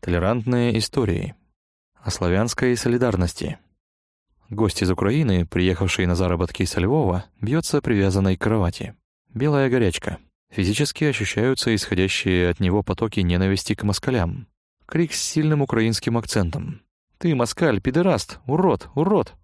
Толерантные истории. О славянской солидарности. Гость из Украины, приехавший на заработки со Львова, бьется привязанной к кровати. Белая горячка. Физически ощущаются исходящие от него потоки ненависти к москалям. Крик с сильным украинским акцентом. «Ты, москаль, пидораст! Урод! Урод!»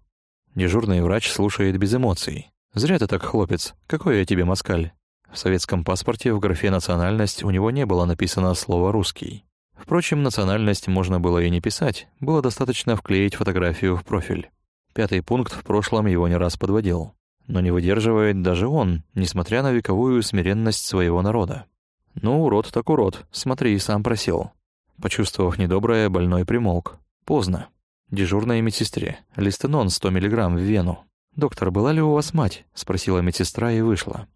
Дежурный врач слушает без эмоций. «Зря ты так, хлопец. Какой я тебе москаль?» В советском паспорте в графе «национальность» у него не было написано слово «русский». Впрочем, национальность можно было и не писать, было достаточно вклеить фотографию в профиль. Пятый пункт в прошлом его не раз подводил. Но не выдерживает даже он, несмотря на вековую смиренность своего народа. «Ну, урод так урод, смотри, сам просил». Почувствовав недоброе, больной примолк. Поздно. Дежурной медсестре. Листенон 100 мг в вену. «Доктор, была ли у вас мать?» — спросила медсестра и вышла.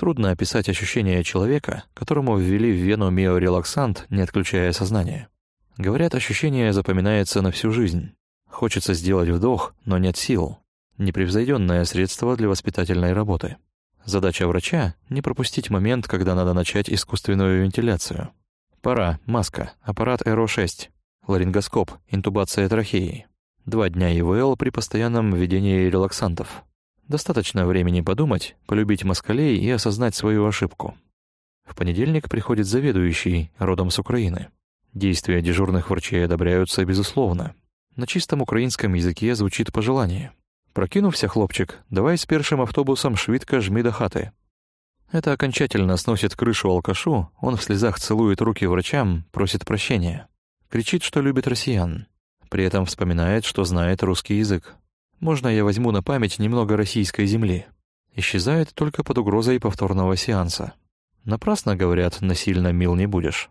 Трудно описать ощущение человека, которому ввели в вену миорелаксант, не отключая сознание. Говорят, ощущение запоминается на всю жизнь. Хочется сделать вдох, но нет сил. Непревзойденное средство для воспитательной работы. Задача врача — не пропустить момент, когда надо начать искусственную вентиляцию. Пора, маска, аппарат РО-6, ларингоскоп, интубация трахеи. Два дня ИВЛ при постоянном введении релаксантов. Достаточно времени подумать, полюбить москалей и осознать свою ошибку. В понедельник приходит заведующий, родом с Украины. Действия дежурных врачей одобряются безусловно. На чистом украинском языке звучит пожелание. «Прокинувся, хлопчик, давай с першим автобусом швидко жми до хаты». Это окончательно сносит крышу алкашу, он в слезах целует руки врачам, просит прощения. Кричит, что любит россиян. При этом вспоминает, что знает русский язык. Можно я возьму на память немного российской земли? Исчезает только под угрозой повторного сеанса. Напрасно, говорят, насильно мил не будешь.